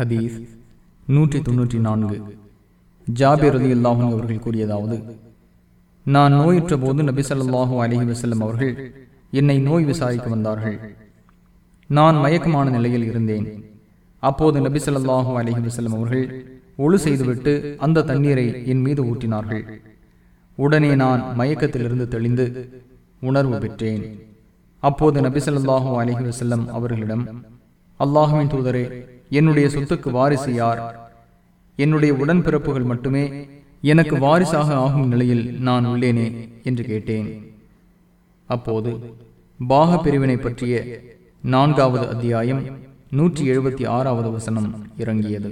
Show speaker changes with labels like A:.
A: ஹதீஸ் நூற்றி தொன்னூற்றி நான்கு ஜாபிர் அலி அல்லாஹும் அவர்கள் கூறியதாவது நான் நோயுற்ற போது நபி ஸல்லல்லாஹு அலைஹி அவர்கள் என்னை நோய் விசாரிக்க வந்தார்கள். நான் மயக்கமான நிலையில் இருந்தேன். அப்போது நபி ஸல்லல்லாஹு அலைஹி அவர்கள் ஒழு செய்துவிட்டு அந்த தண்ணீரை என் மீது ஊற்றினார்கள். உடனே நான் மயக்கத்திலிருந்து தெளிந்து உணர்வு பெற்றேன். அப்போது நபி அலஹி வசல்லம் அவர்களிடம் அல்லாஹுவின் தூதரே என்னுடைய சொத்துக்கு வாரிசு யார்? என்னுடைய உடன்பிறப்புகள் மட்டுமே எனக்கு வாரிசாக ஆகும் நிலையில் நான் உள்ளேனே என்று கேட்டேன். அப்போது பாக பிரிவினை பற்றிய நான்காவது அத்தியாயம் நூற்றி எழுபத்தி ஆறாவது வசனம் இறங்கியது.